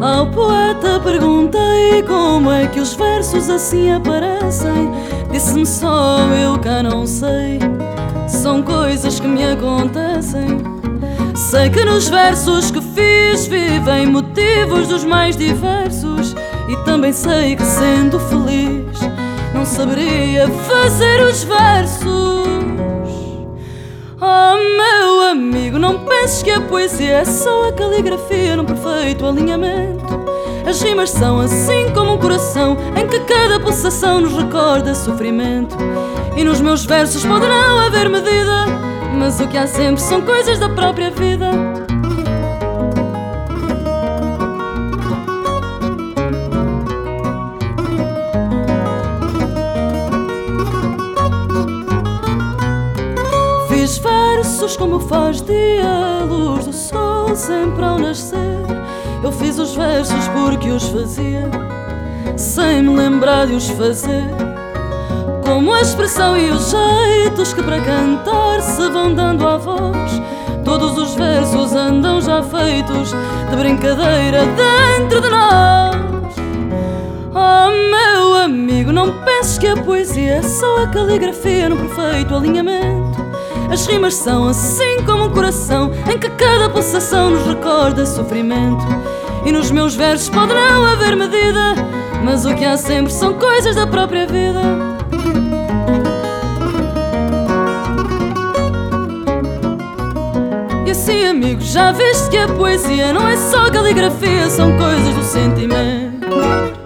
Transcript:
Ao poeta perguntei como é que os versos assim aparecem. Disse-me só eu cá não sei. São coisas que me acontecem. Sei que nos versos que fiz vivem motivos dos mais diversos. E também sei que sendo feliz, não saberia fazer os versos. Não penses que a poesia é só a caligrafia num perfeito alinhamento. As rimas são assim como um coração em que cada pulsação nos recorda sofrimento. E nos meus versos poderão haver medida, mas o que há sempre são coisas da própria vida. Versos como faz dia, a luz do sol sempre ao nascer. Eu fiz os versos porque os fazia, sem me lembrar de os fazer. Como a expressão e os jeitos que para cantar se vão dando à voz. Todos os versos andam já feitos de brincadeira dentro de nós. Oh meu amigo, não penses que a poesia é só a caligrafia no perfeito alinhamento. As rimas são assim como um coração em que cada pulsação nos recorda sofrimento. E nos meus versos poderão haver medida, mas o que há sempre são coisas da própria vida. E assim, amigo, já viste que a poesia não é só caligrafia, são coisas do sentimento.